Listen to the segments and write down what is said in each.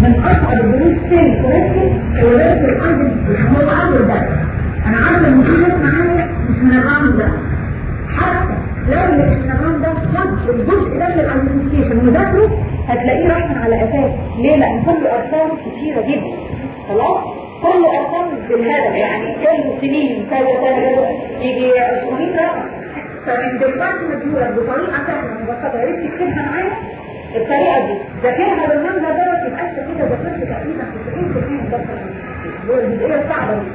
من أصعب في الكوريكتيف هو درس الايدنتيفيكيشن هو اول درس أنا عارفه إن معايا مش من الرقم ده. حتى لو مش من الرقم ده خد الجزء ده من الايدنتيفيكيشن وذاكره هتلاقيه راح على أساس. ليه؟ لأن كل أرقام كتيرة جدا. خلاص؟ كل أرقام بالهدف يعني كل سنين كذا كذا يجي 700 رقم. فمن دلوقتي مديولك بطريقه سهله مبسطه يا ريت تكتبها معايا الطريقة دي. ذاكرها بالمنظر ده يبقى انت كده ذاكرت تقريبا 90% من درس الجزئيه الصعبة دي.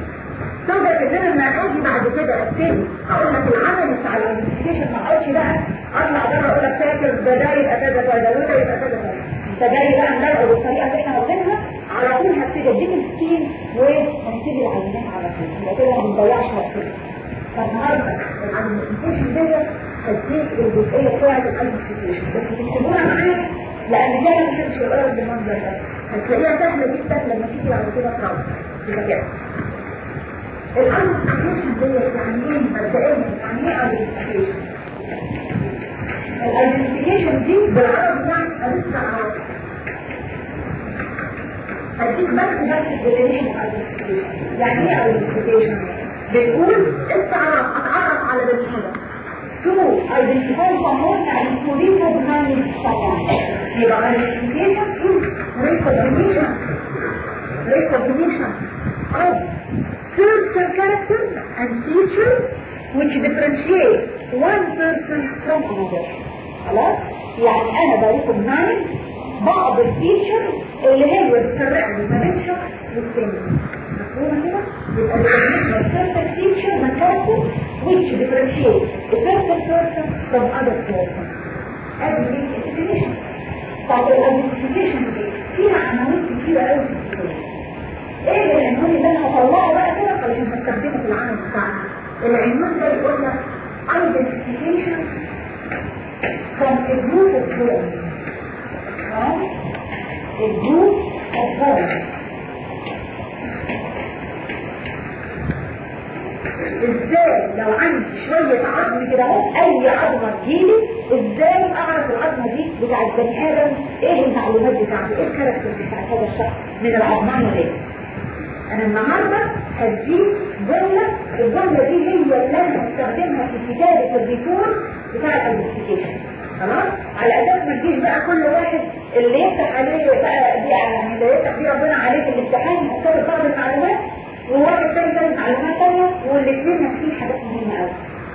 تقدر أنا لما أجي بعد كده أبتدي أقول لك العملي بتاع ال identification ما اقعدش بقى أطلع بره أقول لك فاكر ده ده يبقى كذا كذا وده يبقى كذا كذا. انت جاي بقى نلعب بالطريقة اللي إحنا واخدينها. على طول هبتدي أديك السكين ونبتدي العينات على طول. يبقى كده ما بنضيعش وقتنا. فالنهارده معايا لأن أنا مش هتشتغل بالمنظر ده هتلاقيها سهله جدا لما تيجي بعد كده تروح يبقى كده ال identification دي يعني إيه مبدئيا يعني إيه ال identification دي بالعربي يعني لسه عربي هديك بس بس ال definition يعني إيه identification بيقول اتعرف اتعرف على ده الحدا تو ايدنتيفاي فامور يعني تورين مبنان للشيطان يبقى ايدنتيفيشن تو ريكوجنيشن ريكوجنيشن اوف certain characters and features which differentiate one person from another. خلاص يعني أنا بقول نايم يعني بعض الفيشر اللي هي بتفرقني ما بين شخص والتاني مفهومه كده يبقى features and characters which differentiate a certain person from other person هذه دي identification طب الايدنتيفيكيشن دي فيها عناوين كتيرة قوي في إيه العنوان اللي أنا هطلعه بقى كده علشان هستخدمه في العمل بتاعنا العنوان ده يقول لك identification from a group of forms from a group of forms إزاي؟ لو عندي شوية عظم كده اهو أي عظمة تجيلي إزاي أعرف العظمة دي بتاعت بني آدم؟ إيه المعلومات بتاعته؟ إيه ال character بتاعت هذا الشخص من العظمان دي أنا النهاردة هديك جملة الجملة دي هي اللي أنا هستخدمها في كتابة ال report بتاع ال identification خلاص على أساس ما تجيش بقى كل واحد اللي يفتح عليه بقى دي يعني اللي يفتح فيه ربنا عليه في الامتحان يختار بعض المعلومات وواحد تاني تاني معلومات تانية والاثنين نفسين حاجات مهمة قوي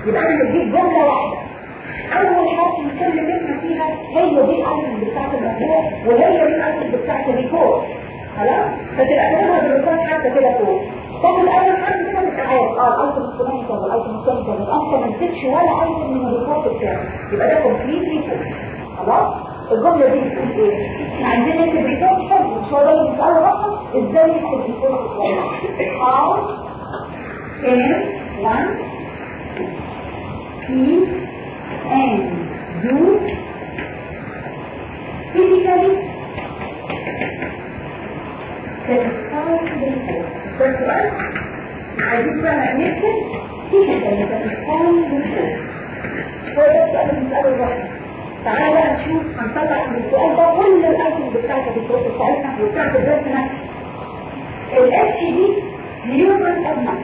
يبقى أنا هديك جملة واحدة. أول من كل كلمة فيها هي دي ال item بتاعت الموضوع وهي دي ال item بتاعت ال report خلاص؟ فتبقى كلامها بال report حتى كده فوق طب الأول حرف كده مش عارف آه ال item الثاني كذا ال item الثاني كذا انت ما نسيتش ولا item من ال report بتاعك يبقى ده complete report خلاص الجملة دي بتقول إيه؟ إحنا عندنا نكتب report حلو مش هو ده اللي بيسأله رقم إزاي نكتب report How can one see and do physically satisfactory report? ده سؤال عايزين بقى نكتب physically satisfy the report. هو ده السؤال اللي بنسأله الواحد تعالى بقى نشوف هنطلع من السؤال ده كل الايتم بتاعتك الدروس بتاعتنا وبتاعت الدرس نفسه الاتش دي هيومن ادمن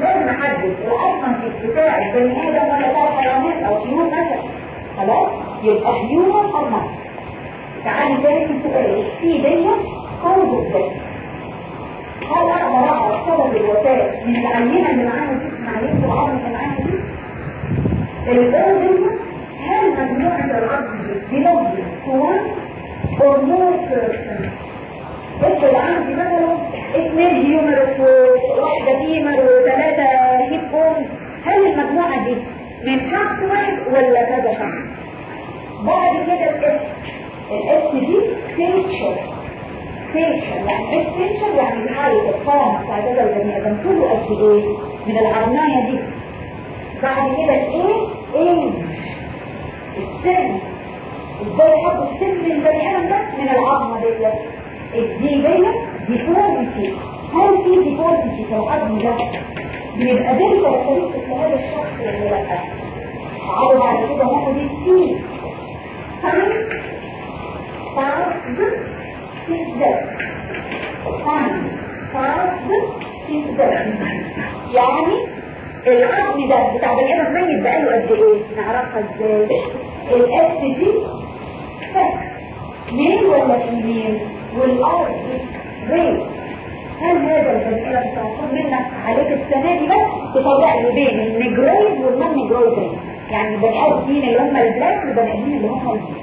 لازم احدد الادمن بتاع البني آدم ولا بتاع الحيوانات أو طيور مثلا خلاص يبقى هيومن ادمن تعالي تاني في السؤال في دي كوز الدم هل أقدر اعرف سبب الوفاة. من العينه اللي معانا دي عينه العظم اللي معانا دي الأول هل مجموعة العظم belongs to one or more person افرض عندي مثلا اثنين humerus وواحدة femur وثلاثة hip bone هل المجموعة دي؟ من شخص واحد ولا كذا شخص؟ بعد كده ال S ال S دي stature stature يعني stature يعني الحالة القامة بتاعت هذا البني آدم طوله قد إيه؟ من العظماية دي. بعد كده الايه ايج السن. إزاي يحط السن للبني آدم ده؟ من العظمة ديت ال D ديت deformity هل في deformity في العظم ده. بيبقى دي characteristic لهذا الشخص ولا لأ؟ تعالوا بعد كده ناخد السي تمام؟ يعني العظم ده بتاع بني آدم ميت بقاله قد إيه نعرفها إزاي الاس دي فك ميل ولا فيميل والارض ريت هل هذا البني آدم تعطون منك عليك السنة دي بس تطلع لي بين النجرويد والنون نجرويد يعني البني ادمين اللي هم ال black والبني آدمين اللي هم البيض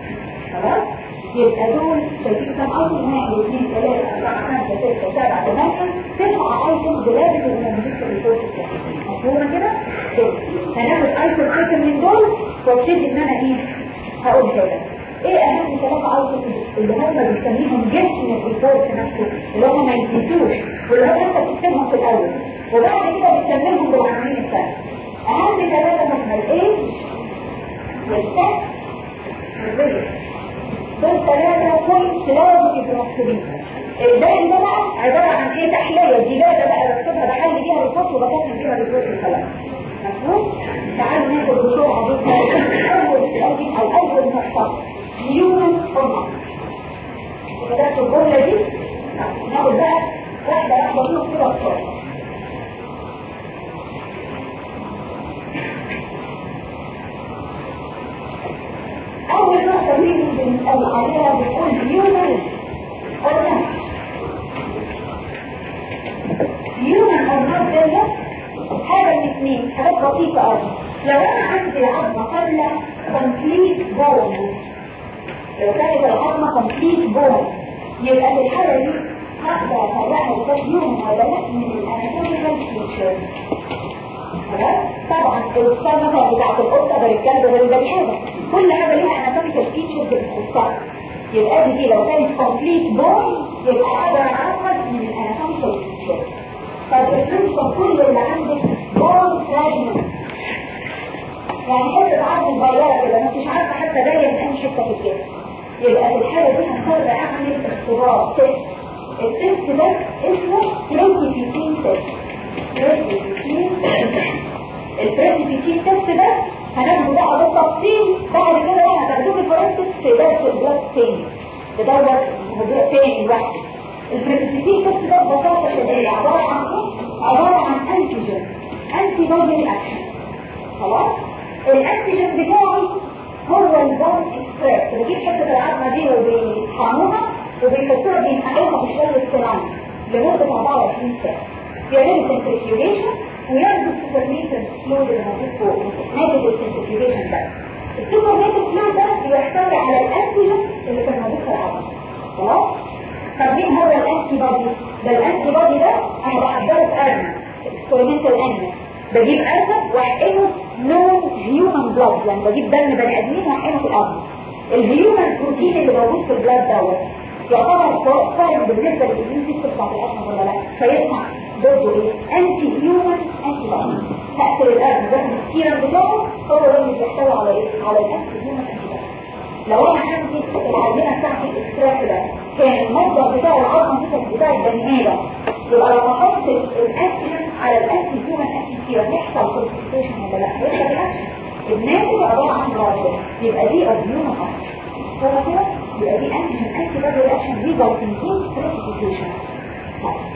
خلاص؟ يبقى دول شايفين كام اول واحد اثنين ثلاثة أربعة خمسة ستة سبعة ثمانية تسعة item دولابة اللي موجودين في ال report بتاعي مفهومة كده؟ كده هناخد item item من دول وابتدي إن أنا إيه؟ هقول كده. إيه أهم ثلاثة item اللي هم بنسميهم جسم ال report نفسه؟ اللي هم ما ينسيتوش واللي هم أنت بتكتبهم في الأول. وبعد كده بتكملهم بالعناوين الثانية. أهم ثلاثة هم ال age وال sex وال race دول ثلاثة points لازم يبقوا مكتوبين الباقي ده بقى عبارة عن إيه؟ تحلية دي بقى بكتبها بحلي بيها report وبكتب بيها report الكلام مفهوم؟ تعالوا ناخد بسرعة جدا أول أو أول نقطة human or animal بدأت الجملة دي؟ ناخد بقى واحدة واحدة كده بسرعة. أول نقطة مين بنسأل عليها بتقول human or not human or not دي حاجة من اثنين حاجات بسيطة أوي لو أنا عندي العظمة كاملة complete bone لو كانت العظمة complete bone يبقى في الحالة دي هقدر أطلعها human ولا لا من ال anatomical feature طبعا مثلا بتاعت القطة غير الكلب غير البني آدم كل حاجة ليها anatomical feature بتخصها يبقى دي لو كانت complete bone يبقى أقدر اعرف من ال anatomical feature طب افرض كل اللي عندك bone fragment يعني حتة عظم صغيرة كده ما انتش عارفة حتى جاية من أي حتة في الجسم يبقى في الحالة دي هضطر اعمل اختبار test ال test ده اسمه precipitin test precipitin ال precipitin test ده هناخده بقى بالتفصيل بعد كده بقى هتاخدوه في ال forensic في درس ال blood تاني في دورة موضوع تاني لوحده ال precipitin test ده ببساطة شديدة عبارة عن إيه؟ عبارة عن antigen antibody reaction خلاص؟ ال antigen بتاعي هو ال bone extract بجيب حتة العظمة دي وبيطحنوها وبيحطوها بينقعوها بشوية saline لمدة 24 ساعة. يعملوا centrifugation وياخدوا ال supernatant fluid اللي موجود فوق ناتج ال centrifugation ده ال supernatant fluid ده بيحتوي على ال antigen اللي كان موجود في العظم خلاص طب مين هو ال antibody ده الانتي بودي ده أنا بحضره في ارنب اكسبيرمنتال انيمال بجيب ارنب واحقنه نون هيومن بلاد يعني بجيب دم بني آدمين واحقنه في الأرض الهيومن بروتين اللي موجود في البلاد دوت يعتبر قائم بالنسبة للإيمين سيستم بتاعت ولا لا فيسمع. إيه انتي هيومن انتي بودي تاثر الأرض ده السيرم بتاعه هو ده اللي بيحتوي على إيه؟ على الانتي هيومن انتي بودي لو أنا عندي العينه بتاعتي الاكستراكت ده كان المصدر بتاع العظم بتاع البني آدم. يبقى لو أحط الانتيجين على الانتي هيومن انتي سيرم يحصل كونسنتريشن ولا لا؟ يحصل رياكشن الناتج عبارة عن رابط يبقى دي هيومن اكشن يبقى دي انتيجين انتي بودي رياكشن ريزلتنج ان كريتيفيكيشن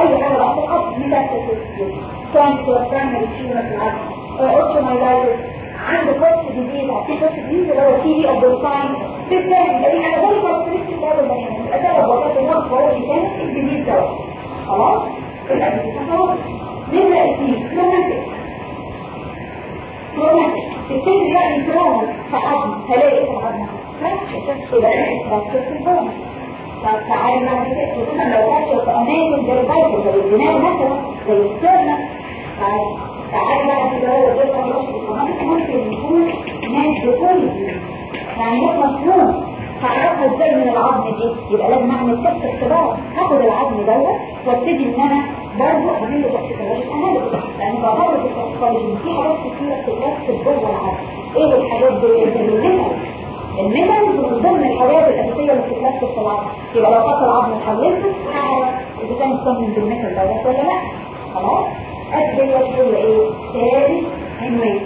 أي حاجة بقى تحط ميتاستاسيس كانسر برايمري تيومر في العظمه اوتومايلايتس عنده كورس جديد في كورس جديد اللي هو تي في اوف ذا ساين في الثاني يعني أنا بقول كاركترستيك هذا البني آدم الاسباب وفاه الموت هو كانت الجديد ده. خلاص؟ دي خلاص نبدا فيه؟ كروماتيك كروماتيك تفتكر يعني كروما في عظم هلاقي إيه في العظم فراكشر فراكشر في البون فتعالى مع كده خصوصا لو فراكشر في اماكن زي الفايتر زي الدماغ مثلا زي السيرنا تعالى بقى كده هو ده ممكن يكون ناس يعني مش مفهوم هعرفها إزاي من العظم دي يبقى لازم اعمل تست اختبار هاخد العظم دوت وابتدي ان أنا برضه اعمل له توكسيكولوجي اناليسيس لأن في التوكسيكولوجي في حاجات كتيره بتتركب جوه العظم إيه الحاجات دي الميتال الميتال من ضمن الحاجات الأساسية اللي بتتركب في العظم يبقى لو خدت العظم وحولته هعرف إذا كان يستخدم بالميتال دوت ولا لأ خلاص. أدي هو إيه ثالث عنوان.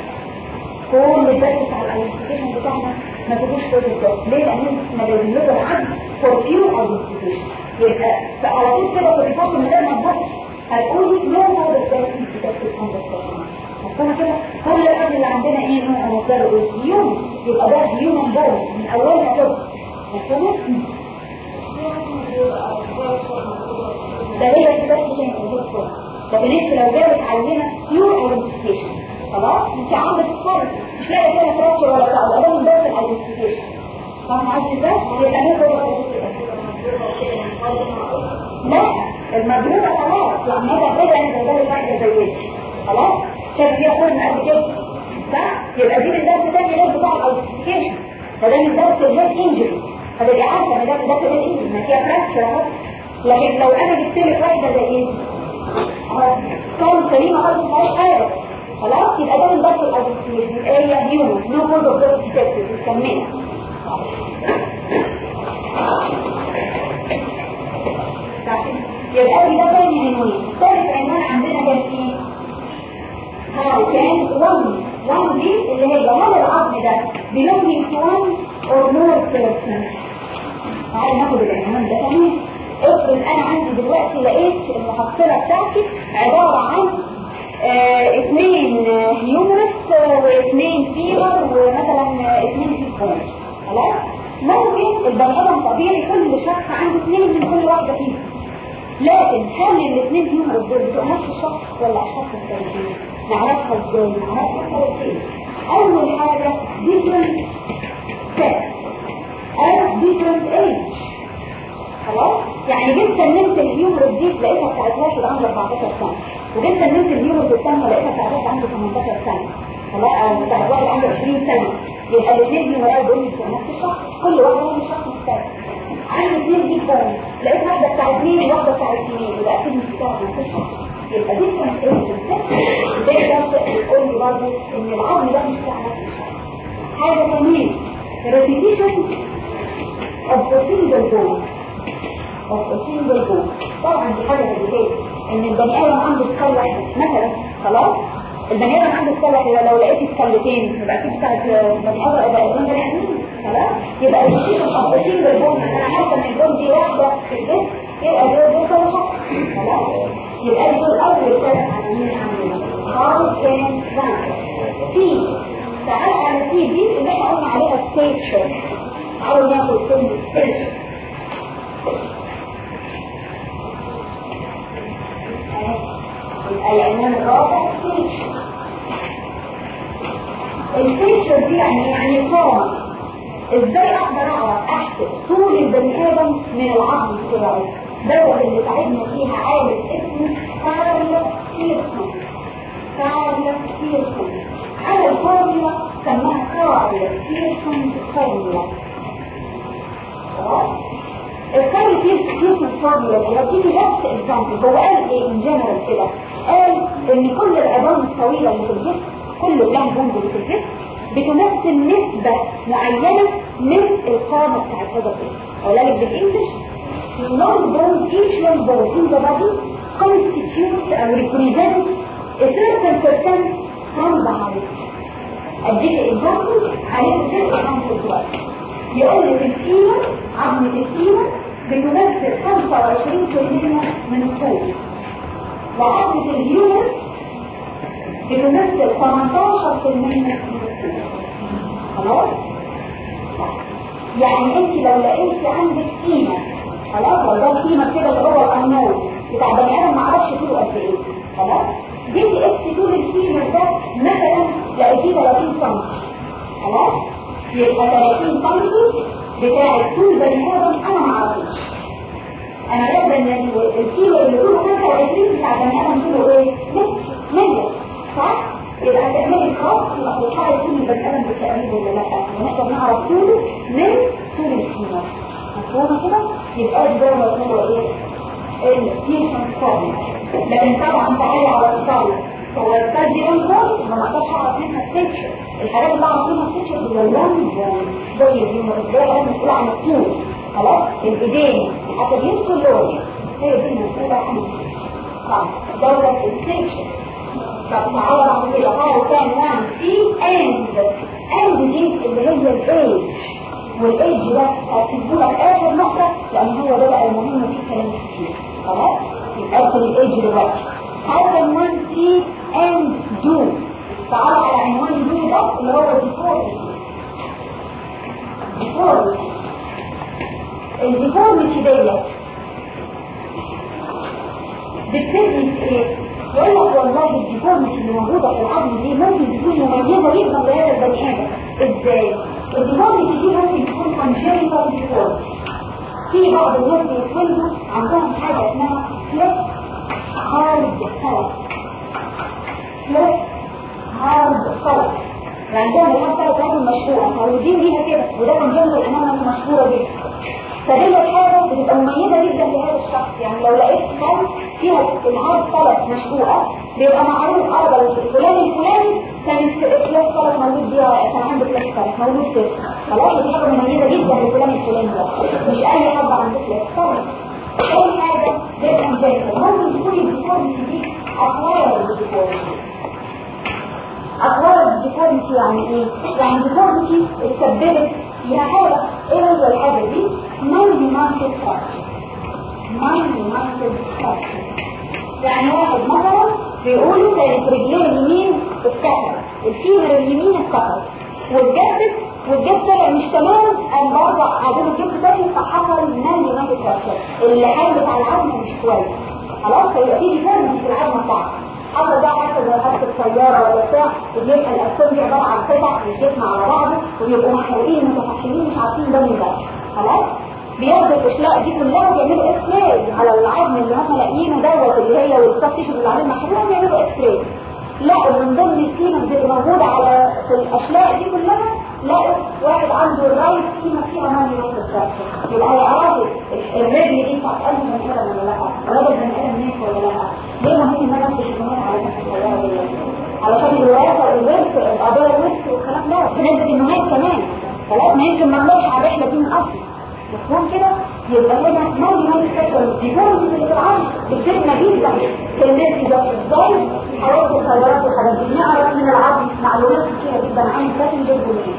كل الدرس على الايدنتيفيكيشن بتاعنا ما تجيش فوق الدرس ليه؟ لأن جايبين لكم العدد فور فيو ايدنتيفيكيشن يبقى على طول كده في الريبورت من غير ما تبص هتقولي نو مور الدرس بتكتب عندك مفهومه كده كل العدد اللي عندنا إيه نوع مصدره إيه هيومن يبقى ده هيومن بون من أولها كده مفهومه ده هي كده تاني لكن انت لو جابت عندنا بيور ايدنتيفيكيشن خلاص؟ انت عندك الفرق مش لاقي فيها فراكشر ولا بتاع ده من بس الايدنتيفيكيشن فاهم قصدي إزاي؟ يبقى هي لا المجهولة خلاص. يعني هذا كده أنا زي ده واحدة زي وش خلاص؟ شايف فيها قد كده صح؟ يبقى دي من درس تاني غير بتاع الايدنتيفيكيشن فده من درس الهيد انجري فتبقي عارفة إن ده من درس الهيد انجري ما فيها فراكشر أهو. لكن لو أنا جبت لك واحدة زي إيه؟ كان سليمة خالص ما حاجة. خلاص؟ يبقى ده من درس الايدنتيفيكيشن يبقى هي هيومن نو كود اوف ديرتي تكتس بنسميها يبقى ده تاني عنوان ثالث عنوان عندنا كان إيه؟ ها كان 1 1 دي اللي هي هل العظم ده to one or more person تعالى ناخد العنوان ده تمام افرض أنا عندي دلوقتي لقيت المحصلة بتاعتي عبارة عن آه اثنين هيومرس واثنين فيبر ومثلا اثنين فيبر خلاص؟ ممكن البني آدم طبيعي كل شخص عنده اثنين من كل واحدة فيهم. لكن هل الاثنين هيومرس دول بتوع نفس الشخص ولا اشخاص مختلفين نعرفها إزاي نعرفها إزاي أول حاجة different sex. أو different age. خلاص؟ يعني جيت سلمت الهيومرس دي لقيتها بتاعت واحد عنده 14 سنة. وجيت سلمت الهيومرس الثانية لقيتها بتاعت واحد عنده 18 سنة. خلاص؟ أو بتاعت واحد عنده 20 سنة. يبقى الاثنين هيومرات دول بتوع نفس الشخص. كل واحد من شخص مختلف عندي اثنين دي بون لقيت واحدة بتاعت اثنين وواحدة بتاعت اثنين يبقى أكيد مش بتاعت نفس الشخص. يبقى دي كانت إيه ده ده حاجة كمان the single bone والتوسين بالجوع طبعا دي زي كده ان البني آدم عنده سكال مثلا خلاص البني آدم عنده سكال لو لقيت سكالتين يبقى أكيد بتاعت آدم يبقى الاثنين بني ادمين خلاص يبقى التوسين بالجوع أنا عارفه ان الجوع دي واحدة في الجسم يبقى كل شخص خلاص يبقى دول اول ثلاث عناوين عندنا هاو كان فان. سي تعال على سي دي اللي إحنا قلنا عليها ستيشن تعالوا ناخد كلمه ستيشن العنوان الرابع فيشر الفيشر دي يعني يعني قامة إزاي أقدر اعرف احسب طول البني آدم من العظم بتاعه دوت اللي تعبنا فيها عالم اسمه كارل بيرسون كارل بيرسون على الفورمولا سماها كارل بيرسون فورمولا الكارل بيرسون فورمولا دي تيجي بس اكزامبل هو قال إيه ان جنرال كده؟ قال إن كل العظام الطويلة اللي في الجسم كل ال long bone اللي في الجسم بتمثل نسبة معينة من القامة بتاعت هذا الجسم. اقولها لك بال English long bone in the body constitutes or represents a certain percent from the height اديك example جزء عن دلوقتي يقول لك ال femur عظمة ال femur بتمثل 25% من الطول وعظمة الهيومن بتمثل 18% من الطول خلاص؟ يعني انت لو لقيتي عندك قيمة خلاص ده قيمة كده اللي هو الأنمول بتاع بني آدم ما عرفش طوله قد إيه خلاص؟ جيتي قلتي طول القيمة ده مثلا لقيتيه 30 سم خلاص؟ يبقى 30 سم بتاع طول بني آدم أنا ما عرفتش أنا لازم ان الكيلو اللي طوله 25 بتاع بني آدم طوله إيه؟ 100 صح؟ يبقى تعملي خاص يبقى بتحاول كل بني آدم بالتقريب ولا لا ونقدر نعرف طوله من طول الفيمر مفهومة كده يبقى دي ده هو إيه؟ الفيشن فورم لكن طبعا تعالى على الصالة هو الكارديون فورم ما نقدرش اعرف منها ستيتشر الحاجات اللي أعرف منها ستيتشر هي اللونج زي الهيومر زي الحاجات مسؤولة عن الطول خلاص الإيدين. حتى بيمسوا اللون. هي دي المسؤولة عن دولة الستيتشر طب تعالى كده هاو كان نعمل في أند. أند دي اللي هي الايج والايدج ده هتجيبه لك آخر نقطة لأن هو ده بقى المهم في كلام كتير. خلاص؟ يبقى ادخل الايدج دلوقتي how can one see and do تعال على عنوان do ده اللي هو deformity deformity ال deformity ديت. في إيه؟ يقول لك والله ال deformity اللي موجودة في العظم دي ممكن تكون مميزة جدا لهذا البني إزاي؟ ال deformity دي ممكن تكون congenital deformity في بعض الناس بيتولدوا عندهم حاجة اسمها cleft hard palate cleft hard palate يعني عندهم الحاجة بتاعتهم مشهوره مولودين بيها كده وده congenital انما مشهوره جدا فدي حاجة بتبقى مميزة جدا لهذا الشخص. يعني لو لقيت حاجة فيها ال hard palate مشهوره بيبقى معروف آه الفلاني الفلاني كان ال cleft palate موجود بيها كان عنده cleft palate موجود كده خلاص دي حاجة مميزه جدا للفلان الفلاني ده. مش أي حد عنده cleft palate اي حاجة ده congenital ممكن تكون ال deformity دي acquired ال deformity acquired ال deformity يعني إيه؟ يعني ال deformity اتسببت فيها حاجة. إيه هي الحاجة دي؟ non-united fracture. non-united fracture. يعني واحد مثلا بيقولوا كانت رجليه اليمين اتكسرت ال femur اليمين اتكسرت والجبس والجبس طلع مش تمام قام برضه عايزين الجبس تاني فحصل united fracture اللي حل بتاع العظم مش كويس. خلاص فيبقى في deformity في العظم بتاعها حصل بقى حتى زي حادثة سيارة ولا بتاع الاجسام دي عبارة عن قطع الجسم على بعضه ويبقوا محروقين متفحمين مش عارفين ده من ده. خلاص؟ بياخدوا الإشلاء دي كلها ويعملوا x-ray على العظم اللي هم لاقيينه هي والسب تيشو اللي عليه محروق يعملوا إكس راي لقوا من ضمن الكيمة اللي موجودة على في الأشلاء دي كلها لقوا واحد عنده الرايت كيمة فيها نون يونايتد فراكشر يبقى هيعرفوا الرجل دي بتاعت قلب بني آدم ولا لأ الراجل بني آدم ناس ولا لأ. ليه مهم ان أنا امشي شمال على نفس الطيارة دي؟ علشان الوراثة والورث القضايا الورث والكلام ده. في نسبه النهايه كمان. خلاص ما يمكن ما نروحش على الرحله دي من أصل. مفهوم كده؟ يبقى هنا الكسر ديفورم اللي في العالم بتفيدنا جدا الناس ده إزاي حوادث السيارات والحاجات دي نعرف من العظم معلومات كتيره جدا عن ده الجزئيه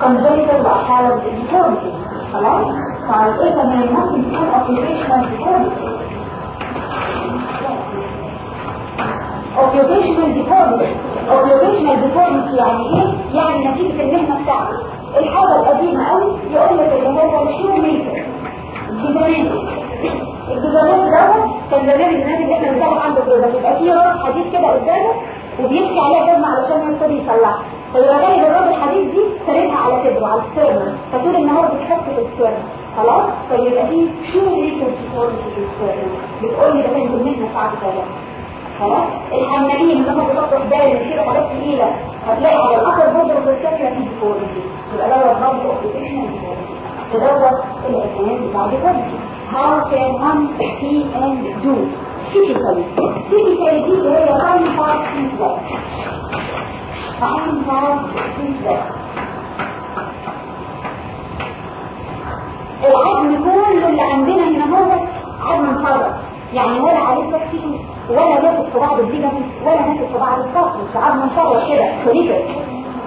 congenital وأحيانا deformity خلاص فايه كمان ممكن تكون occupational deformity occupational deformity occupational deformity يعني إيه؟ يعني نتيجة المهنة بتاعته الحاجة القديمة قوي يقول لك اللي هو ميكر الجزامات الجزامات دوت كان زمان الناس اللي إحنا بنتابع عنده كده بيبقى فيه رأس حديد كده قدامه وبيمشي عليها جزمة علشان يقدر يصلحها. فيبقى غالب الراس الحديد دي ساردها على صدره على الستيرنم فتقول إن هو بيتحط في الستيرنم خلاص؟ فيبقى فيه شو deformity في الستيرنم بتقول لي ده كان المهنة كده خلاص؟ الحمالين هم بيحطوا حبال يشيلوا حاجات ثقيله هتلاقي على الآخر برضه في الشكل في ديفورميتي يبقى دوت برضه اوكيبيشنال ديفورميتي دوت الاساس بتاع ديفورميتي how can one see and do? Typically. Typically دي اللي هي fine part feedback fine part feedback العظم كله اللي عندنا هنا هو عظم مفرط يعني ولا عليه تحتيه ولا ماسك في بعض الليجامنت ولا ماسك في بعض في عظم مفرط كده. كوليكر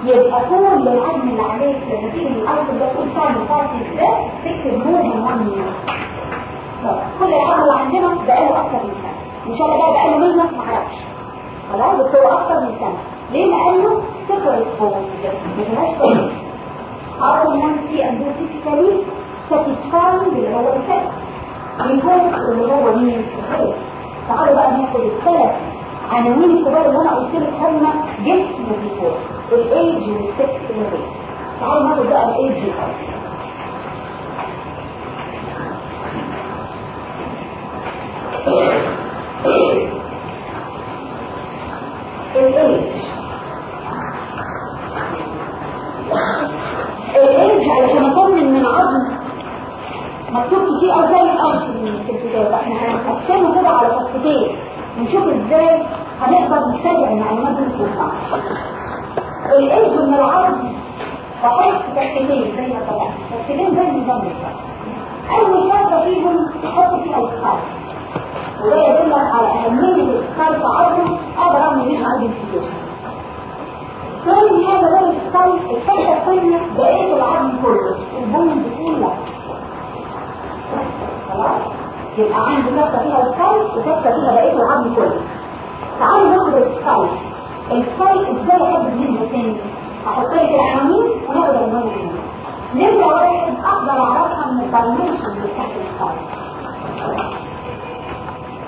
يبقى كل العظم اللي عليه لما تيجي من الأرض ده تقول صار مفرط ده تكتب مور من 1 مليون كل العظم اللي عندنا بقاله أكتر من سنة. إن شاء الله بقى بقاله مهنه ما أعرفش. خلاص بس هو أكتر من سنة. ليه؟ لأنه سكر ما فيهاش صوت عظم نفسي اندو تيبيكالي ساتيسفايد اللي هو؟ الفكر اللي هو مين؟ تعالوا بقى ناخد الثلاث عناوين الكبار اللي أنا قلت لك هم جسم الديفور ال age وال sex وال race. تعالوا ناخد بقى الايج الأول الايج الايج أو زي الأرض في الكتاب. إحنا هنقسمه كده على صفحتين نشوف إزاي هنقدر نسترجع المعلومات دي في الايد من العرض فحط تحتين زي ما طلعت تحتين زي النظام بالظبط اول شرطه فيهم تحط فيها الاسكار وده يدل على أهمية الاسكار في عرضه أقدر اعمل منها ايدنتيفيكيشن ثاني حاجة بقى الاسكار الحته الثانية بقية العظم كله. البون كلها خلاص يبقى عندي نقطة فيها السايت ونقطة فيها بقية العظم كله. تعالوا ناخد السايت السايت إزاي احدد منه تاني؟ أحط لك العناوين وناخد العنوان العنوان نمرة واحد أقدر أعرفها من الدايمنشن بتاعت السايت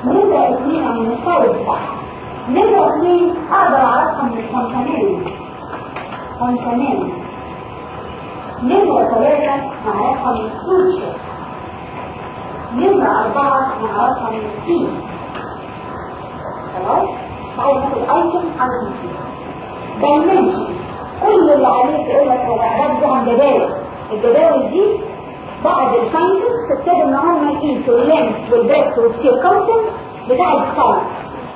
نمرة اثنين من السايت بتاعها نمرة اثنين أقدر أعرفها من الكونتانين كونتانين نمرة ثلاثة أعرفها من السوشيال نمرة أربعة نعرفها من السين خلاص؟ تعالوا ناخد على السين دايمنشن كل اللي عليك يقول لك هو عن جداول الجداول دي بعض الساينسز تكتب إن هم يقيسوا اللينس والبريث والسيركمسنس بتاع الساينس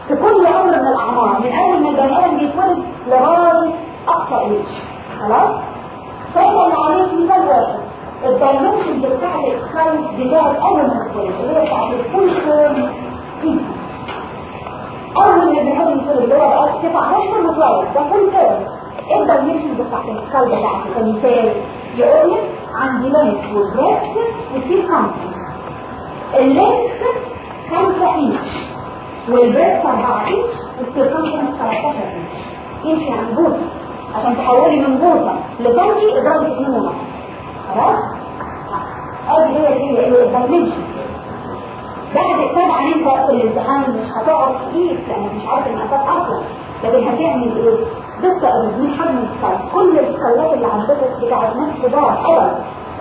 في كل عمر من الأعمار من اول ما البني آدم بيتولد لغاية أقصى ايج خلاص؟ فانت اللي عليك مثال واحد. الدايمنشن بتاع الاكسايز اول ما تتولد اللي هي بتاعت الفول فورم اول ما آدم يتولد اللي هو بقى 19 متولد ده فول فورم إيه الدايمنشن بتاعت الاكسايز بتاعته كمثال يقول لك عندي لينس والبريكس وفي كامبس ال length 5 inch وال breadth 4 inch وال circumference 13 inch inch يعني بوصه عشان تحولي من بوصه لسنتي اضربي 2 ونص خلاص؟ ادي هي دي ال dimension بعد طبعا انت وقت الامتحان مش هتقعد كتير لانك مش عارف المقاسات أصلا لكن هتعمل إيه؟ دكتور من حجم ال skull كل ال skull ات اللي عندك بتاعت ناس كبار أول.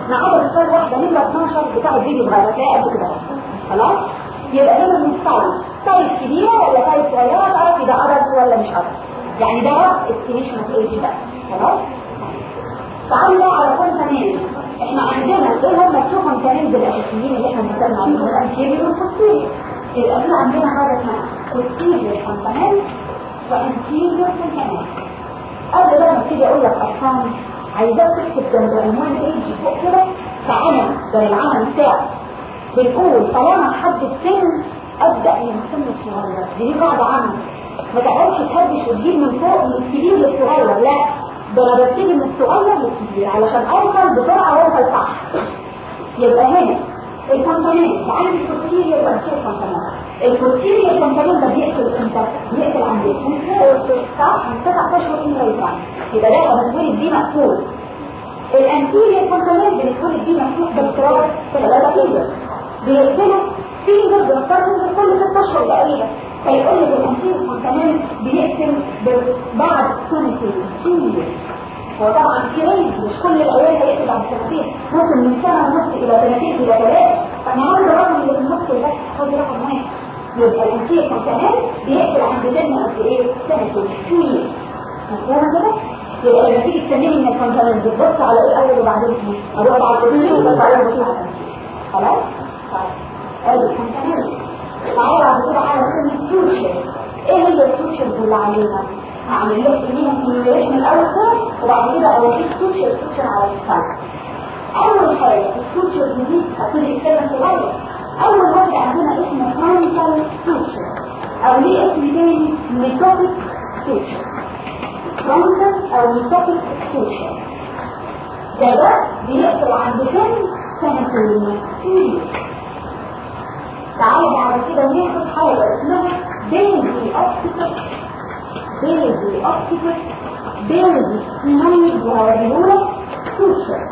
إحنا عبر سكال واحدة نمره 12 بتاع الفيديو؟ صغيره هتلاقيها قد كده. خلاص؟ يبقى هنا من سايز كبيرة ولا سايز صغيرة؟ تعرفي ده ادلت ولا مش ادلت يعني ده استيميشن اوف ايج ده. خلاص؟ تعالوا على كل ثانية إحنا عندنا إيه هم تشوفهم كمان بالأساسيين اللي إحنا بنتكلم عنهم. الانتيريور والبوستيريور يبقى إحنا عندنا حاجة اسمها posterior component وانتيريور component قبل بقى ما ابتدي أقول لك ارقام عايزاك تكتب جنب عنوان ايجي فوق كده كعمل زي العمل بتاعك. بنقول طالما حد السن أبدأ من السن الصغير. دي قاعدة عامه ما تقعدش تهدش وتجيب من فوق من الكبير للصغير. لا. ده أنا ببتدي من الصغير للكبير علشان أوصل بسرعة وأوصل صح. يبقى هنا الكونتيننت عندي والانتيريور كونتيننت الكوستيريور كونتيننت ده بيقتل إمتى؟ بيقتل عند الانتيريور صح؟ من تسع أشهر إلى يطلع يبقى ده بنتولد بيه مقفول الانتيريور كونتيننت بنتولد بيه مفتوح باضطراب ثلاثة فيزر بيقتلوا فيزر بنفترض كل ست أشهر تقريبا فيقول لك الانتيريور كونتيننت بيقتل بعد سنتين هو طبعا كريز مش كل الاوائل هيقتل بعد سنتين ممكن من سنة ونص إلى سنتين إلى ثلاث فانا عاوز الرقم اللي في النص ده خد رقم واحد. يبقى الانتير كمان بيقتل عند سن قد إيه؟ سنتين كتير مفهومه كده؟ يبقى لما تيجي تسلمي من الكونتيننت بتبص على إيه الأول وبعدين إيه؟ أروح على الكونتيننت وبص على البطيء على خلاص؟ طيب ادي الكونتيننت تعالى بعد كده على سن السوشيال إيه هي السوشيال اللي عليها؟ هعمل لك ايمينا سيميوليشن الأول وبعد كده اوريك سوشيال سوشيال على السايت اول حاجة ال suture دي هتبتدي كده صغير اول واحد عندنا اسمه frontal suture أو ليه اسم تاني metopic suture frontal أو metopic suture ده ده بيقتل عند سن سنتين تعالى بعد كده ناخد حاجة اسمها basi occipital basi occipital basi sphenoid وهوريهولك suture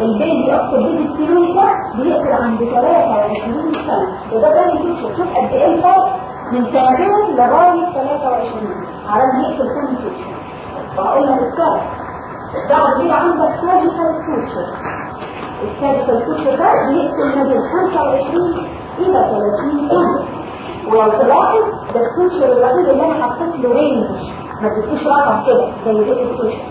ال basi occipital basi sphenoid ده بيقتل عند 23 سنة. وده تاني suture شوف قد إيه الفرق. من سنتين لغاية 23 على ما يقتل سنه سوشيال وهقول لك بعد كده عندك sagittal suture ال sagittal suture ده بيقتل ما بين 25 إلى 30 سنة. ولو تلاحظ ده ال suture الوحيد اللي أنا حطيت له range ما تديش رقم كده زي بقيت ال suture.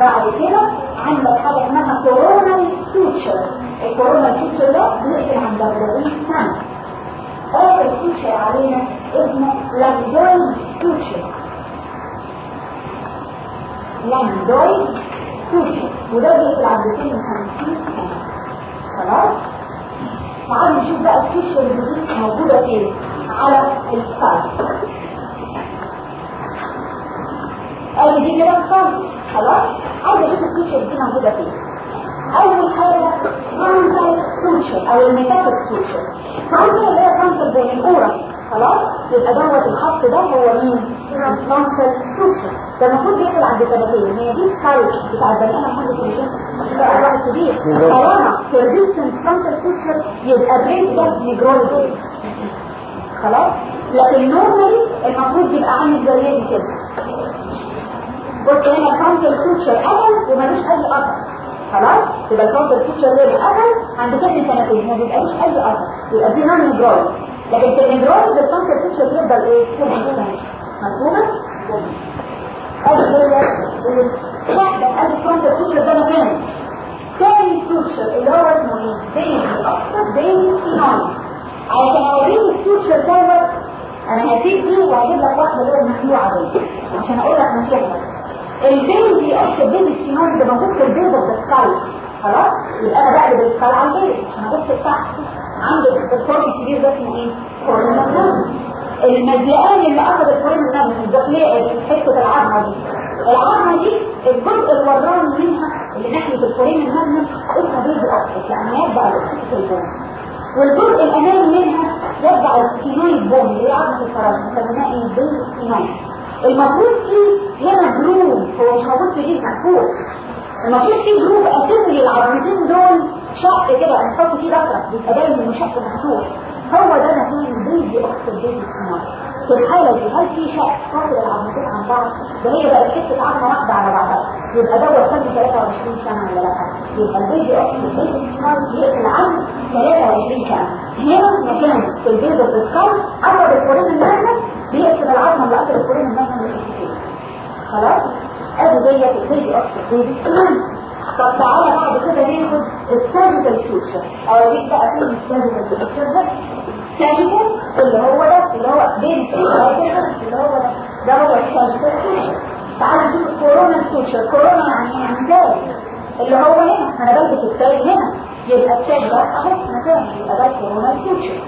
بعد كده عندك حاجة اسمها coronal suture ال coronal suture ده بيقفل عند 40 سنة. آخر suture علينا اسمه lambdoid suture lambdoid suture وده بيقفل عند 250 سنة. خلاص؟ تعالوا نشوف بقى الفيوتشر الجديد موجودة فين على السايت ادي دي كده الصم خلاص. عايز أشوف السوشيال دي موجوده فين أول حاجة فرونتال سوشيال أو الميتافيك سوشيال. فرونتال اللي هي فرونتال بين الأورا. خلاص. يبقى دوت الخط ده هو مين؟ فرونتال سوشيال. ده المفروض يقفل عند سنتين هي دي السايت بتاع البني آدم عنده سنتين بقى واحد كبير. طالما persistent frontal suture يبقى ال race ده negro خلاص؟ لكن normally المفروض يبقى عامل زي كده. بص هنا ال frontal suture قفل ومالوش أي اثر خلاص؟ يبقى ال frontal suture ده قفل عند سن سنتين ما بيبقاش أي اثر يبقى دي non negro لكن في ال negro ال frontal suture يفضل إيه؟ مفهومه ادي الكاونتر فيوتشر ده مكانه تاني فيوتشر اللي هو اسمه إيه بين أكتر بين سينون عشان اوريك الفيوتشر دوت أنا هسيب دي وهجيب لك واحدة غير المخلوعه دي عشان أقول لك البين دي اصل البين السينون ده موجود في البيضة بالسكال خلاص يبقى أنا بقلب السكال على البيض عشان ابص تحت عندك الفرق الكبير ده اسمه إيه؟ كورن النبي المزلقان اللي اخذ الكورن النبي الدقلية حتة العظمه دي العظمه دي الجزء الوراني منها اللي ناحيه الكورن النبي اسمه بيض الاصل يعني يتبع الاكسيس البون والجزء الأمامي منها يتبع السينوي البون اللي عظمه الفراشه بنسميها إيه؟ بيض السينوي المفروض في هنا جروب هو مش موجود في دي مكفوف المفروض في جروب اساسي للعظمتين دول شق كده نحط فيه ذكرى يبقى دايما المشق مفتوح. هو ده مكان البيزي أكتر بيزي السمار في الحالة دي هل في شق فاصل العظمتين عن بعض؟ ده هي بقى حتة عظمه واحدة على بعضها. يبقى دوت سن 23 سنة ولا لأ؟ يبقى أكتر بيزي السمار يقفل عن 23 سنة. هنا مكان في البيزي الاسكار اقرب الكورين النازله بيقسم العظمه اللي اخر الكورين الاسكار خلاص؟ أدي ديت البيزي أكتر بيزي طب تعالى بعد كده ناخد السيرفيكال فيوتشر أوريك بقى فين السيرفيكال فيوتشر ده. سيرفيكال اللي هو ده اللي هو بين اللي هو ده ده هو فيوتشر تعالى نشوف الكورونا فيوتشر كورونا يعني يعني اللي هو هنا أنا بلبس التاج هنا. يبقى التاج ده أهو مكان يبقى ده الكورونا فيوتشر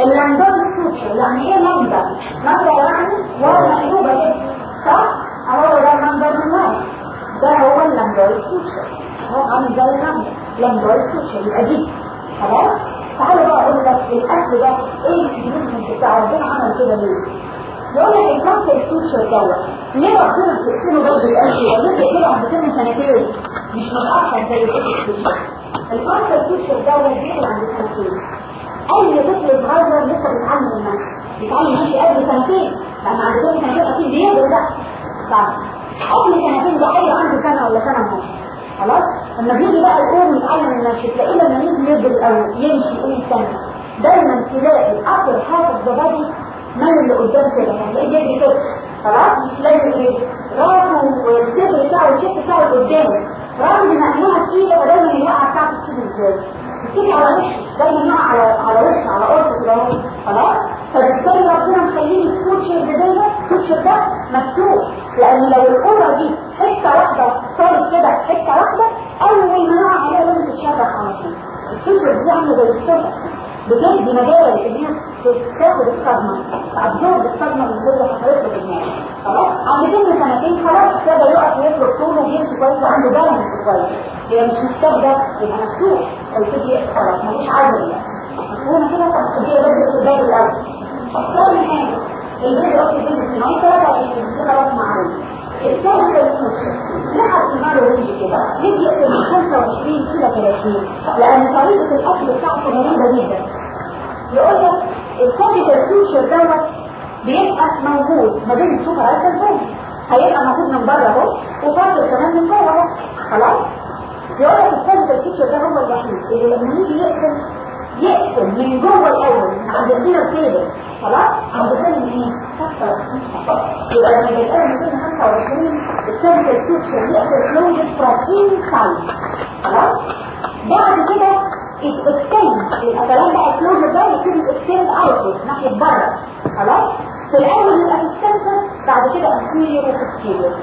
اللندن فيوتشر يعني إيه لندن لندن يعني واو مقلوبة كده. صح؟ أهو ده لندن الناس ده هو اللندن فيوتشر هو عامل زي الرمل لندن فيوتشر يبقى دي. خلاص تعالوا بقى أقول لك الاكل ده إيه السيجنفنت بتاع ربنا عمل كده ليه؟ يقول لك الكابتل الفيوتشر دوت ليه ربنا بتقسمه برضه القلب وليه بيقفله عند سن سنتين مش متاخر زي الكابتل الفيوتشر دوت بيقفل عند سنتين أي طفل صغير لسه بيتعلم المشي بيتعلم المشي قبل سنتين. لأن عند سن سنتين أكيد بيقدر ده. صح قبل سنتين ده أي عنده سنة ولا سنة ونص. خلاص؟ لما بيجي بقى يقوم يتعلم المشي تلاقيه لما يجي يجري أو يمشي يقول سنة. دايما تلاقي اخر حاجة في بادي من اللي قدام كده. هتلاقيه بيجري كده. خلاص لازم إيه؟ راسه والصدر بتاعه والشيك بتاعه قدامه. رغم ان مقنوعه تقيلة فدايما الوقعه بتاعته تشيل إزاي تيجي على وشه. دايما يقع على على وشه على قرصه كده خلاص؟ فبالتالي ربنا مخليه السوتشر ده ده السوتشر ده مفتوح. لأن لو القرة دي حتة واحدة صارت كده حتة واحدة اول ما يقع عليها لازم تتشرح على طول السوتشر دي عامله زي السوتشر بتدي مجال ان هي تاخد الصدمه تعبزورب الصدمه هي حصلت له في دماغه خلاص عند سن سنتين خلاص. ابتدى يقف ويفرق طوله ويمشي كويس وعنده بالانس كويس. هي مش محتاجه يبقى مفتوح. ويبتدي خلاص. ملوش عزل مفهومه كده؟ طب هي لازم الباب الأول ثاني حاجة البيت أصلا بين الصناعي 23 كده خلاص معروف الثالث السوشيال لحد المال رينج كده يجي يقتل من 25 كيلو 30 لأن طريقه الاكل بتاعته غريبه جدا يقول لك الكومبيتر فيوتشر دوت بيبقى موجود ما بين السوبر والتلفون هيبقى موجود من بره اهو وفاضل كمان من جوه اهو خلاص يقول لك الكومبيتر فيوتشر ده هو الوحيد اللي لما يجي يقتل يقتل من جوه الأول من عند تيبل خلاص عند سن إيه 25 يبقى لما يبقى من سن 25 الكومبيتر فيوتشر يقتل كلوزد فروم انسايد خلاص؟ بعد كده it extends يبقى كلام بقى كلوجر ده يبتدي extend outward ناحية بره. خلاص؟ في الأول يبقى في السنتر بعد كده anterior وposterior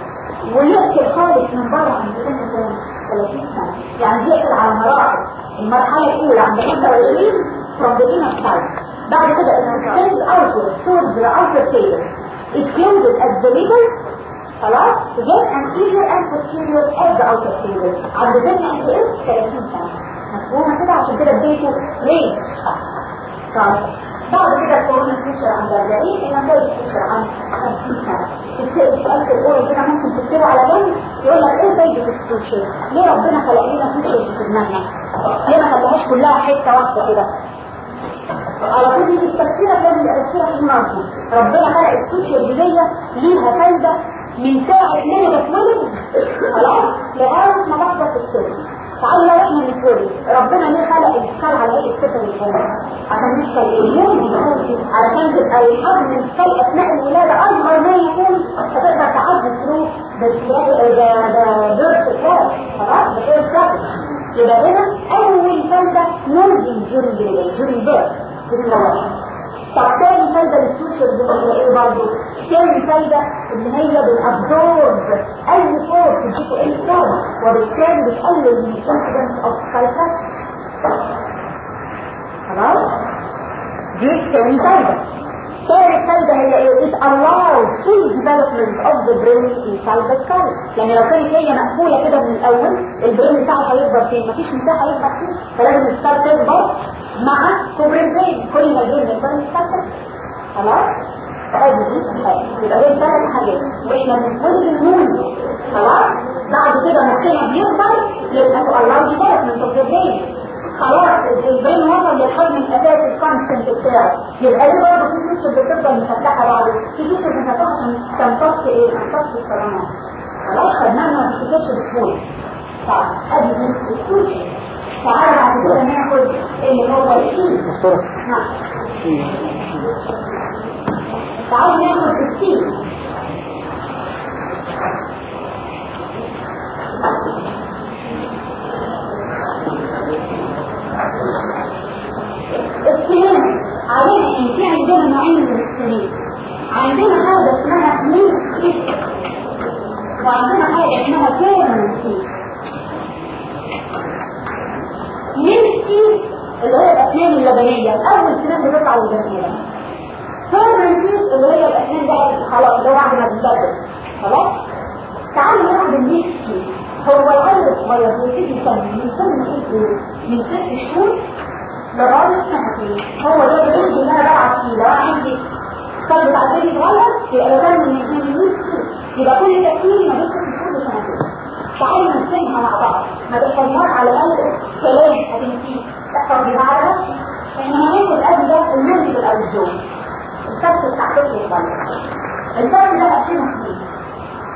ويقفل خالص من بره عند سن كام 30 سنة. يعني بيقفل على مراحل. المرحلة الأولى عند 25 from the inner side. بعد كده extends outward towards the outer tail it closes at خلاص then anterior and posterior at the outer tail عند قد إيه؟ 30 سنة. مفهومة كده؟ عشان كده بديته رينج طيب. بعد كده الكورونا تنشر عن 40 إلى ما تنشر عن 50 سنة. تتسأل سؤال في الأول كده ممكن تكتبه على جنب. يقول لك إيه فايدة السوشيال ليه ربنا خلق لنا سوشيال في دماغنا؟ ليه ما خلاهاش كلها حتة واحدة كده؟ على طول يجي التفسير لازم التفسير في الماضي ربنا خلق السوشيال بدية ليها فايدة من ساعة ما أنا بتولد خلاص؟ لغاية ما بحضر في السن تعالوا لو إحنا نتولد ربنا ليه خلق السكال على هيئة ستة الجنة عشان نسكال اليوم علشان تبقى الحجم السكال أثناء الولادة اصغر ما يكون. فتقدر تعدي بيرث كلاس خلاص؟ كلاس يبقى هنا أول فايدة نولدين جوري جوري جوري طب تاني فايدة للسوشيال اللي إيه برضه؟ تاني فايدة إن هي بتأبزورب أي فورس تجيبه اي فورس وبالتالي بتقلل من الانسيدنس اوف سايكات خلاص؟ دي تاني فايدة. ثالث فايدة هي إيه؟ It allows full development of the brain inside the skull يعني لو كانت هي مقفولة كده من الأول ال brain بتاعها هيكبر فين؟ مفيش مساحة يكبر فين فلازم ال skull تكبر. مع كبر ال brain كل ما ال brain يكبر ال skull خلاص؟ ادي دي الحاجة يبقى دول ثلاث حاجات وإحنا بنتولد النون خلاص؟ بعد كده مخنا بيكبر يبقى allow development of the brain خلاص البين وصل للحجم الأساسي الكونستنت بتاعه. يبقى دي برضه في فيتشر بتفضل مفتحة بعض. في فيتشر مفتحه عشان تمتص إيه؟ تمتص الكرامات. خلاص خدناها ما تفتكرش بسهوله طيب أدي دي تعالى بعد كده ناخد اللي هو السي نعم تعالى ناخد السي السنين علينا ان في عندنا نوعين من السنين عندنا حاجة اسمها مين وعندنا حاجة اسمها كيرنسي ميلكي اللي هي الاسنان اللبنية أول سنان بتطلع للجميلة كيرنسي اللي هي الاسنان بقى خلاص اللي هو بعد ما تتبدل خلاص؟ تعالوا ناخد الميلكي هو العدد الصغير بيبتدي يسمي من سن من ست شهور لغاية سنتين هو ده الرينج اللي أنا بلعب فيه لو عندي قلب بتاع البيبي صغير يبقى كان من 2 ل يبقى كل تكوين ما بين ست شهور وسنتين تعالوا نقسمها مع بعض. ما تحفظناش على الأقل كلام هتنسيه تحفظ إحنا هناخد قبل ده المنزل أو الزوج الفرق بتاع الصغير الفرق ده اثنين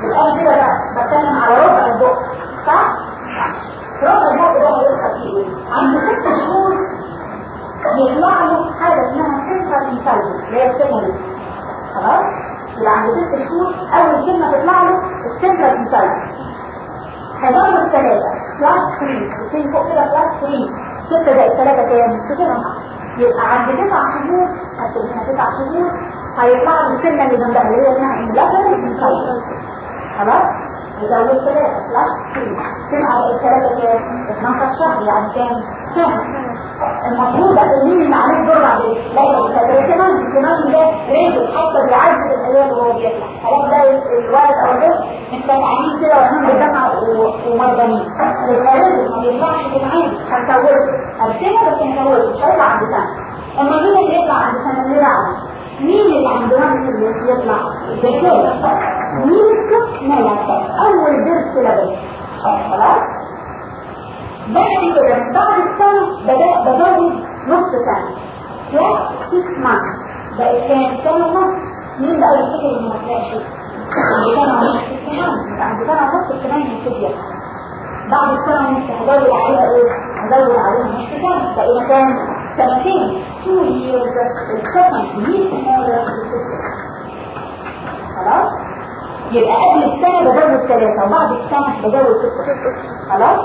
الآن كده بقى بتكلم على ربع البق صح؟ ربع البق ده هيبقى فيه إيه؟ عند ست شهور يطلع له حاجة اسمها central incisors اللي هي السنة خلاص؟ يبقى عند ست شهور أول كلمة تطلع له ال central incisors هضرب الثلاثة. plus 3 الاثنين فوق كده plus 3 ستة زائد ثلاثة كام؟ ستة يبقى عند تسع شهور هتبقى تسع شهور هيطلع له السنة اللي جنبها اللي هي اسمها lateral incisors خلاص؟ يزود ثلاثة بلس 3 سنة على الثلاثة كام؟ 12 شهر يعني كام؟ سنة المفروض التنين اللي عليه. دور بعدين لا كمان كمان ده ريجل حتى بيعذب العيال وهو بيطلع. خلاص ده الولد أو البنت مستمعين كده وإحنا بالدمع ومرضانين. ريجل ما بيطلعش بالعين هنسوله ارسمه بس نسوله مش هيطلع عند سنة. أما مين اللي يطلع عند سنة؟ اللي بعده مين اللي عنده نفس اللي يطلع؟ بالكيل مين ملكة أول درس لبس خلاص؟ بعد كده بعد السنة بدأ بزود نص سنة plus six months بقت كام سنة ونص مين بقى يفتكر انه ما عند سنة ونص الكمان عند سنة ونص الكمان يبتدي بعد السنة ونص هزود عليها إيه؟ هزود عليها نص سنة بقينا كام؟ سنتين two years السكند سنة خلاص؟ يبقى قبل السنة بزود ثلاثة وبعد السنة بزود ستة خلاص؟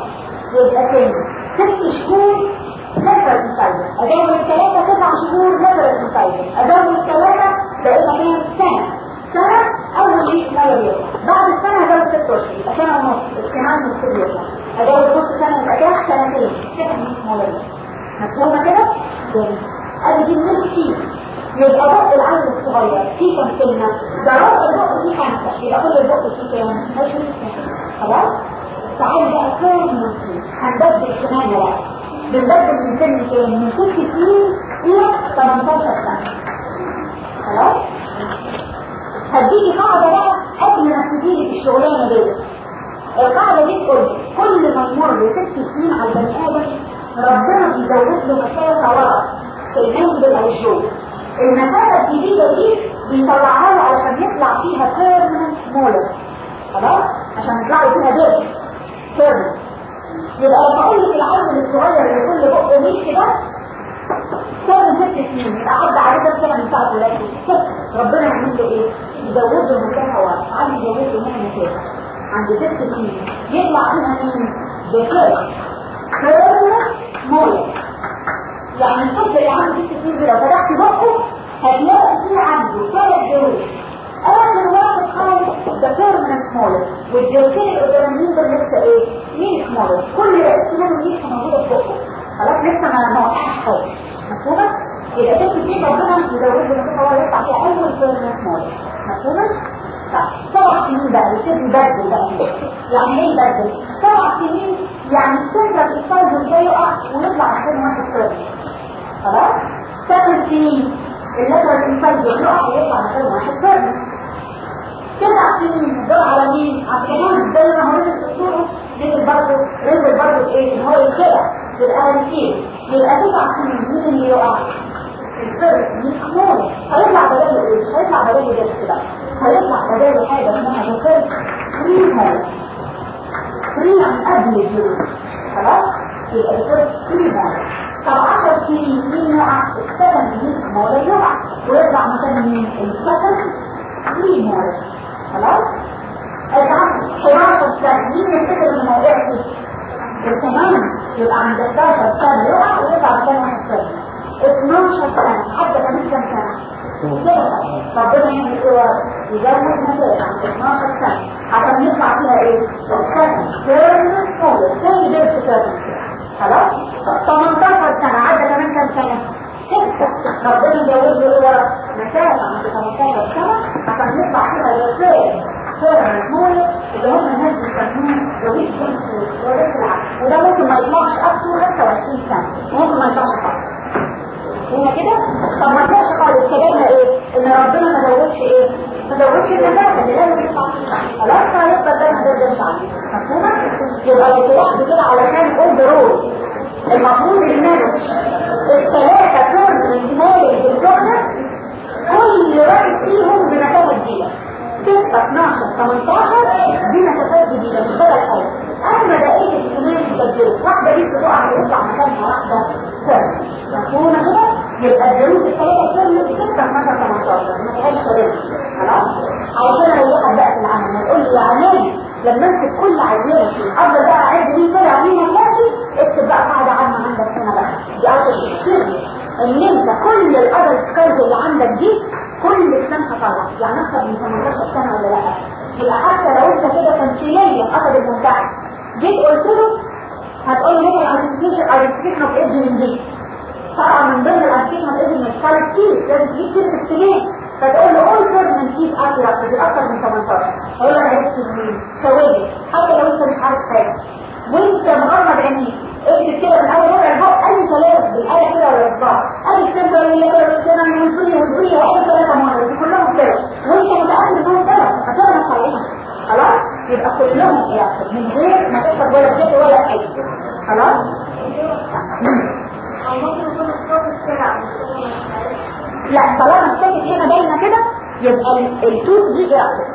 يبقى تاني ست شهور نفر انسايدر ازود الثلاثة تسع شهور نفر انسايدر ازود الثلاثة بقينا كام سنة. سنة أول ليك ما يبيض بعد السنة ازود ست أشهر. يبقى سنة ونص استماع من السبيل ازود نص سنة يبقى كام سنتين سنة مولد مفهومة كده؟ جميل. أدي دي الميل يبقى بق العين الصغير. فيه كم ده ربع البق فيه خمسة. يبقى كل البق فيه كام؟ 20 سنة خلاص؟ تعالى بقى كام من هنبدل كمان بقى بنبدل من سن كام؟ من ست سنين إلى 18 سنة خلاص؟ هديكي قاعدة بقى قبل ما تجيلي في الشغلانة دي القاعدة دي تقول كل ما يمر ست سنين على البني آدم ربنا بيزود له مسافة ورا في المنزل أو الشغل المسافة الجديدة دي بيطلعها له علشان يطلع فيها permanent molar خلاص عشان يطلعوا فيها دير permanent يبقى لما أقول لك العيل الصغير اللي كل بقه milk كده. كان ست سنين. يبقى عدى عليه كام سنه من ساعة ولاده ست ربنا يعمل له إيه؟ يزود له مسافه ورا عايز يزود له هنا مسافه عند ست سنين. يطلع منها مين؟ بكير permanent molar يعني الطفل اللي عنده ست سنين لو فتحت بقه هتلاقي فيه عنده ثلاث دروس آخر واحد خالص ده permanent molar والجوتين القداميين دول لسه إيه؟ milk molar كل رئيس منهم لسه موجوده في بقه خلاص لسه ما ما وقعش خالص مفهومه؟ يبقى ست سنين ربنا يزود له مسافه هو يطلع فيها اول permanent molar مفهومه؟ سبع سنين بقى يبتدي يبدل بقى يعني إيه يبدل؟ سبع سنين يعني ال central incisor ده يقع ويطلع عشان واحد ثاني خلاص؟ ثمان سنين ال lateral incisor يقع ويطلع عشان واحد ثاني تسع سنين الدور على مين؟ ال canine زي ما نزل الصورة نزل برضه نزل برضه إيه؟ إن هو يبقى كتير يبقى تسع سنين مين اللي يقع؟ الفرق مين أمور هيطلع بداله إيه؟ هيطلع بداله ده كده هيطلع بداله حاجة اسمها ذكر فري من قبل الجنون خلاص؟ يبقى ذكر فري مول طب 10 سنين مين يقع؟ السكن مين مول يقع ويطلع مكان مين؟ السكن فري مول خلاص؟ 11 سنة مين يفتكر ان ما وقعش؟ الثمان يبقى عند 11 سنة يقع ويطلع مكان واحد ثاني 12 سنة حتى كمان كام سنة؟ كده ربنا يعمل إيه؟ يزود مسافة عند 12 سنة عشان يطلع فيها إيه؟ السنة تيرن فول تاني درس تيرن خلاص؟ 18 سنة عدى كمان كام سنة؟ ربنا يزود له ورا؟ مسافة عند 18 سنة عشان يطلع فيها الرسائل تيرن فول اللي هم الناس بيسموه لويس جنسوس وليس العكس وده ممكن ما يطلعش أكثر 25 سنة ممكن ما يطلعش خالص هنا كده طب ما كانش خالص كلامنا إيه ان ربنا ما زودش إيه ما زودش المسافه اللي لازم يطلع خلاص هيفضل ده ما ده مفهومه يبقى كده علشان اول رول المفروض المانج الثلاثة مال بالدكتور كل واحد فيهم بمسافه جديده 6 12 18 دي مسافات جديده مش بلد حاجة أما بقيه السنين بتبدل واحدة دي تقع ويطلع مكانها واحدة. ثانية مفهومه كده يبقى الدروس الثلاثة كل 6 12 18 ما فيهاش كلام. خلاص؟ علشان اريحك بقى في العمل. ما تقول لي يا عماد لما امسك كل عينه افضل بقى اعد مين طلع مين ما طلعش اكتب بقى قاعدة عامة عندك هنا بقى. دي أول إن أنت كل الادر سكايز اللي عندك دي كل سنه هطلع يعني أكثر من 18 سنة ولا لأ. يبقى حتى لو أنت كده تمثيليا اخذ الممتحن جيت قلت له هتقول لي مثلا ايدنتيفيكيشن ايدنتيفيكيشن اوف ايدج من دي. طبعا من ضمن الايدنتيفيكيشن اوف ايدج من فايف كيس لازم تجيب كلمه سنين فتقول له اول من كيس اكيورا دي أكثر من 18 هقول لك عرفت منين. شواهد حتى لو أنت مش عارف حاجة. وأنت مغمض عينيك. اكتب كده من أول ربع البق أي كلام بالايه كده ولا اصبع ادي السنة اللي كده والسنة اللي منصوريه وزوريه وأي ثلاثة مره دي كلهم كده وأنت متاكد انهم كده صحيحه خلاص؟ يبقى كلهم يحصل من غير ما تحصل ولا كده ولا أي. خلاص؟ لا طالما الساكت هنا باينه كده يبقى التوت دي يحصل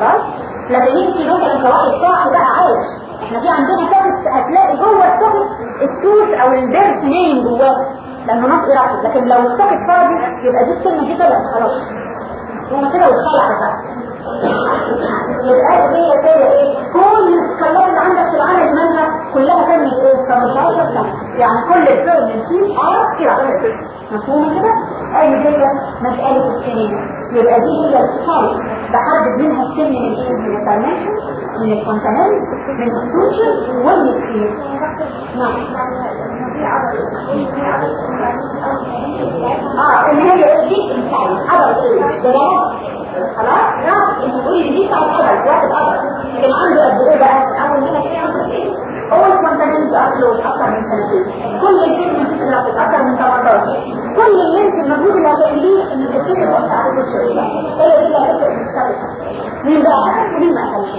خلاص؟ لكن أنت مثلا كواحد صاحي بقى عايش. إحنا في عندنا ساكت هتلاقي جوه الساكت التوت أو الدرس نايم جواه لأنه نص رأسه. لكن لو الساكت فاضي يبقى دي السنة دي طلعت خلاص. هنا كده واتخلع بقى. يبقى هي كده إيه؟ كل الكلام اللي عندك في العمل منها كلها كانت إيه؟ 18 سنة. يعني كل الفرق اللي فيه آه كده مفهوم كده؟ أي هي مسألة السنين. يبقى دي هي الصالح بحدد منها السن من إيه من الدايمنشن من السوشيال والنسير نعم. آه اللي هي دي مثال ادلت ايج ده خلاص لا انت تقولي دي بتاعت ادلت واحد ادلت كان عنده قد إيه بقى اول هنا كده عنده إيه هو الكونتيننت اصله أكتر من سنتين كل الفيلم بتتلقى أكتر من 18 كل اللي انت المجهود اللي هتعمليه ان تفتكر وانت عارف الشريطه هي دي اللي هتفرق مختلفه مين بقى عارف ومين ما عملش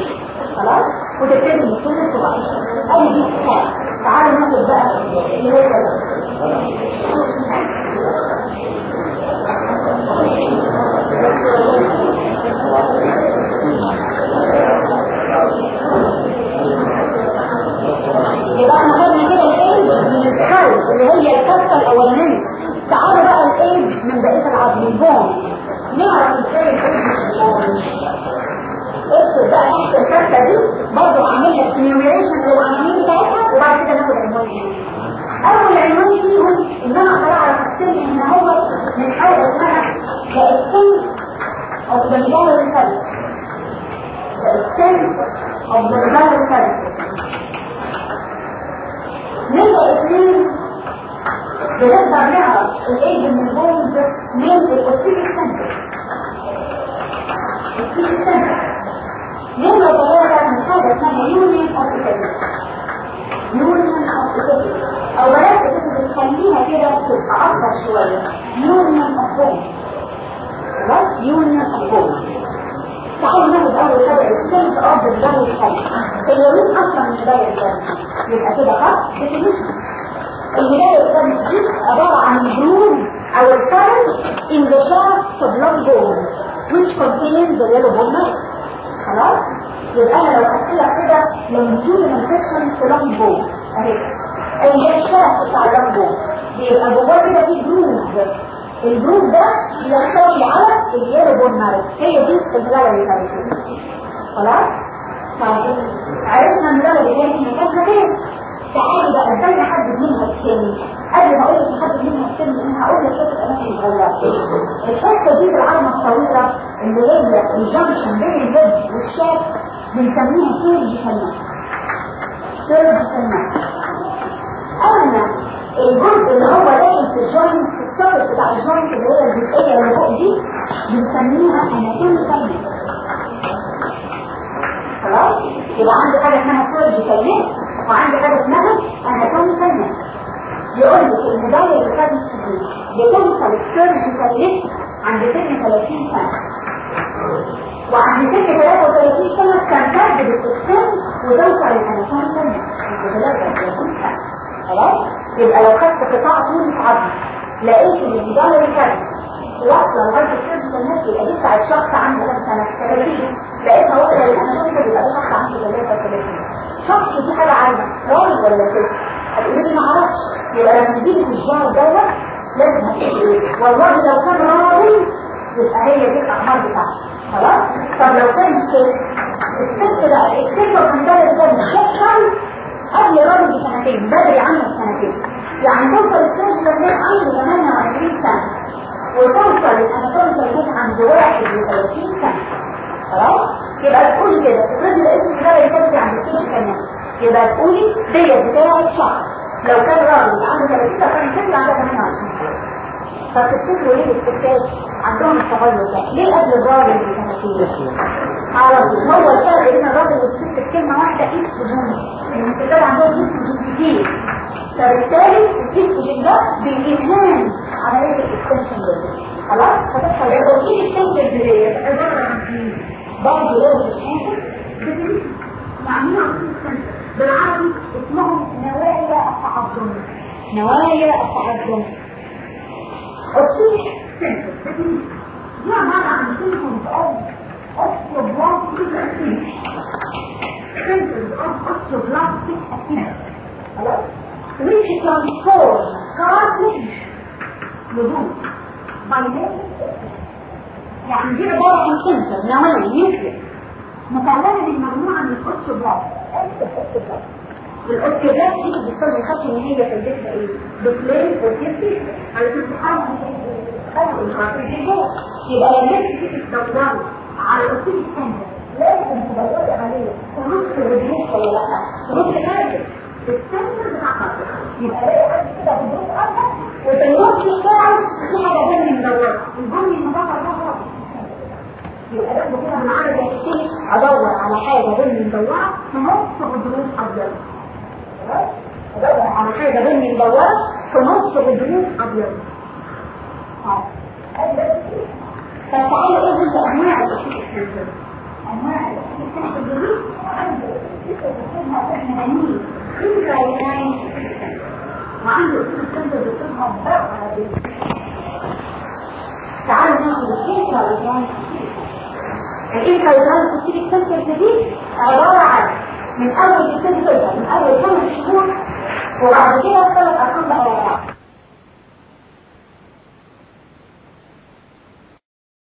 خلاص وتبتدي من كل الصبح اي دي تعالوا ناخد بقى اللي هو يبقى إحنا خدنا كده ال age من ال skull اللي هي الكفه الاولانيه تعالوا بقى الايج من بقيه العظم ال bone نعرف إزاي الايج اكتب بقى تحت الكفه دي برضه اعمل لك enumeration للعناوين بتاعتها وبعد كده ناخد عنوان اول عنوان فيهم ان أنا أقدر اعرف السن ان هو من حاجة اسمها ال extent of the medullary surface the extent of the medullary surface نبقى اثنين بنقدر نعرف الايد من ال bones من ال ossific center ال ossific center نبقى ثلاثة من حاجة اسمها union of union of أو بلاش بتخليها كده أكتر شوية union bones خلاص يونيون بونز تعالوا ناخد اول حاجة السيلز اوف ذا الخلق هي مين أصلا من بدايه الجنه يبقى كده خلاص ديفينيشن البدايه الجنه دي عبارة عن جروب أو الفرد in the shaft of long bone which contains the yellow bone خلاص؟ يبقى أنا لو حطيت كده longitudinal section في long bone أهي. اللي هي الشافت بتاع long bone بيبقى جواه كده في جروب الجروب ده يرتبط على اليالو بون مارو هي دي كانت خلاص؟ طيب. عرفنا الغلبة اللي كانت مكانها فين تعالوا بقى إزاي نحدد منها السن قبل ما أقول لك نحدد منها السن أنا هقول لك شوف الاماكن الصغيره الحتة دي بالعلمه الطويله اللي هي الجنكشن بين الهيد والشاف بنسميها سيرجيكال سيرجيكال اما الجزء اللي هو داخل في الجوينت السطر بتاع الجوينت اللي هي الجزئيه اللي فوق دي بنسميها اناتوميكال خلاص يبقى عندي حاجة اسمها سيرجيكال نت وعندي حاجة اسمها اناتوميكال نت يقول لك المدايه اللي كانت دي بتوصل السيرجيكال عند سن 30 سنه وعند سن 33 سنه تنتج بالسن وتوصل ال anatomical neck عند 33 سنه خلاص يبقى لو خدت قطاع طول عظم لقيت إن ال medullary cavity واصلة لغاية ال surgical neck يبقى دي بتاعت شخص عنده كام سنة 30 لقيتها واصلة لل anatomical يبقى ده شخص عنده 33 شخص دي حاجة عامه راجل ولا ست؟ هتقولي لي ما أعرفش. يبقى لما تجيبي في الجار دوت لازم هتقولي والله لو كان راجل يبقى هي دي الأعمار بتاعته خلاص؟ طب لو كان ست؟ الست بقى الست كان ده بتحصل قبل الراجل بسنتين بدري عنه بسنتين. يعني توصل السيرج للناس عنده 28 سنة. وتوصل الاناتوميكال الناس عند 31 سنة. خلاص؟ يبقى تقولي كده تفرضي الاسم ده يكفي عند السيرج كمان يبقى تقولي ديت بتاعت شخص. لو كان راجل عنده 30 سنة كان عنده 28 سنة فتفتكروا ليه الستات عندهم التغير ده. ليه قبل الراجل بسنتين على طول. هو الفرق بين الراجل والست في كلمة واحدة ايستروجين الستات عندهم ايستروجين كتير. فبالتالي الايستروجين ده بي enhance عملية الاكستنشن ده. خلاص؟ هتحصل إيه الاكستنشن إيه؟ برضه لازم تتحاسب يعني بالعربي اسمهم نوايا التعظم نوايا التعظم الصيح سنتر دي عبارة عن سيمبتومز اوف osteoblastic activity symptoms of osteoblastic activity خلاص which transform cartilage لدود يعني دي عبارة عن سنتر نوايا نيوكليس مكونة من مجموعة من الاوستيوبلاست الاوكيدات دي بتسمى خط ان هي في الجسم إيه بتلين وتيسي على أساس تحرم يبقى لما تيجي تدور على الاوكسيد السنتر لازم تدوري عليه في نص الرجلين ولا لا. نص حاجة السنتر بتاع خطر يبقى ألاقي حد كده الجزء أكتر النص بتاعه في حاجة بني مدوره البني المدور ده خلاص. يبقى ده كده بالعربي هتبتدي أدور على حاجة بني مدوره في نص غضروف ابيض على حاجة بني مدوره في نص غضروف ابيض فتعالوا إيه هي انواع الاكسيد السنسر انواع الاكسيد السنسر دي عنده بتسمى إحنا بنيه انترايناين وعنده اكسيد السنسر بتسمى بقى تعالوا ناخد الانترايناين الانترايناين اكسيد السنسر دي عبارة عن من أول السنسر من أول خمس شهور وبعد كده ثلاث ارقام بقى